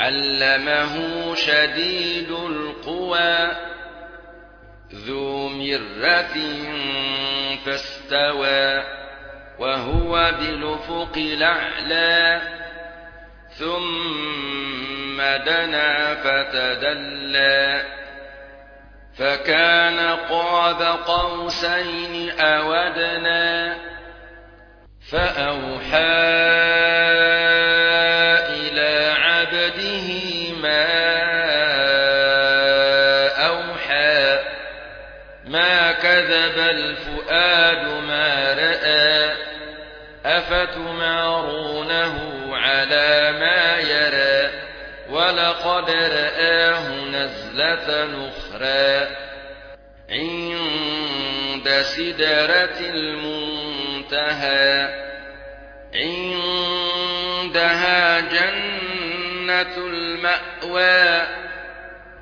علمه شديد القوى ذو مرة فاستوى وهو بالأفق الأعلى ثم دنا فتدلى فكان قاب قوسين أودنا فأوحى كذب الفؤاد ما رأى أفتمارونه على ما يرى ولقد رآه نزلة أخرى عند سدرة المنتهى عندها جنة المأوى.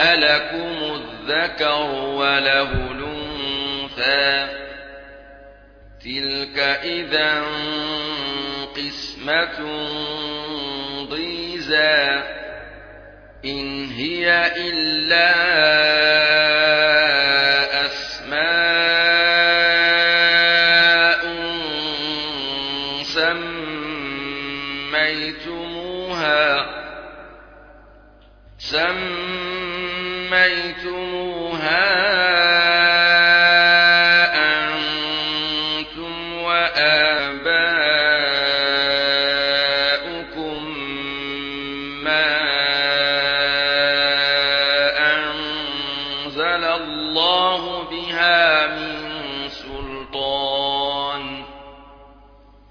ألكم الذكر وله الأنثى تلك إذا قسمة ضيزى إن هي إلا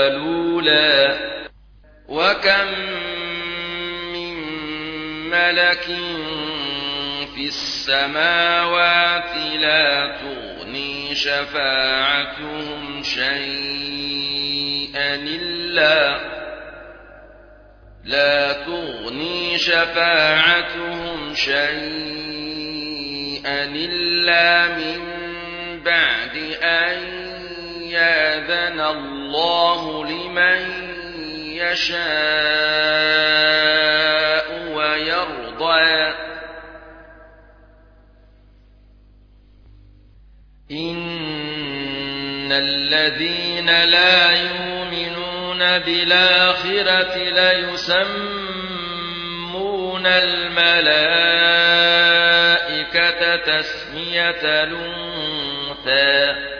ولولا وكم من ملك في السماوات لا تغني شفاعتهم شيئا إلا لا تغني شفاعتهم شيئا إلا من بعد أن الله لمن يشاء ويرضى. إن الذين لا يؤمنون بالآخرة ليسمون الملائكة تسمية الأنثى.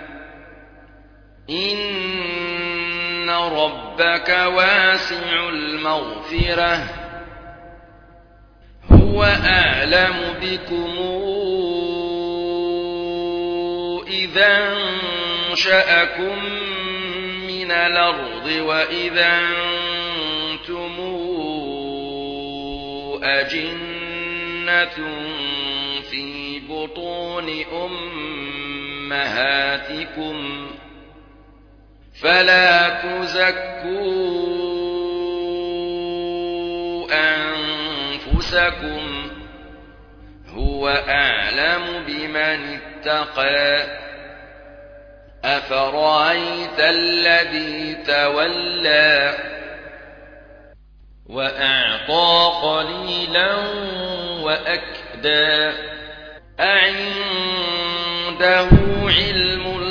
إن ربك واسع المغفرة هو أعلم بكم إذا انشأكم من الأرض وإذا أنتم أجنة في بطون أمهاتكم فلا تزكوا أنفسكم هو أعلم بمن اتقى أفرأيت الذي تولى وأعطى قليلا وأكدى أعنده علم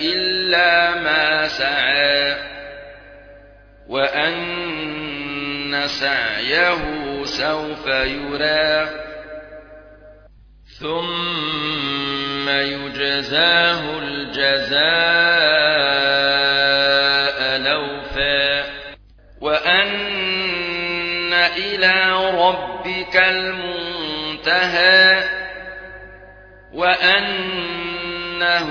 إلا ما سعى وأن سعيه سوف يرى. ثم يجزاه الجزاء لوفا. وأن إلى ربك المنتهى. وأنه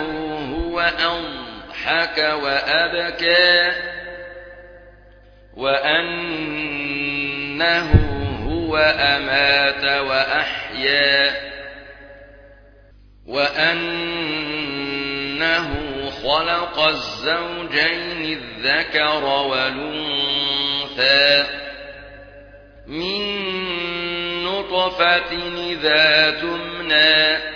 هو أضحك وأبكى وأنه هو أمات وأحيا وأنه خلق الزوجين الذكر والأنثى من نطفة إذا تمنى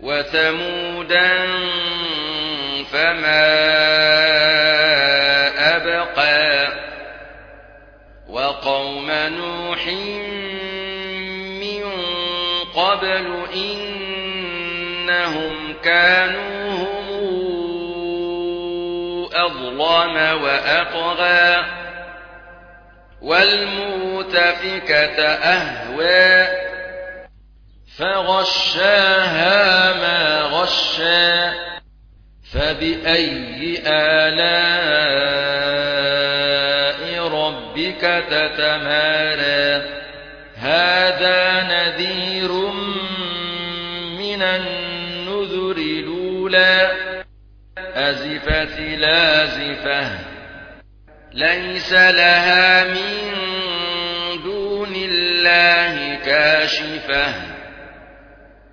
وثمودا فما أبقى وقوم نوح من قبل إنهم كانوا هم أظلم وأطغى والمؤتفكة أهوى فغشاها ما غشى فبأي آلاء ربك تتمارى. هذا نذير من النذر الأولى. أزفت لازفة ليس لها من دون الله كاشفة.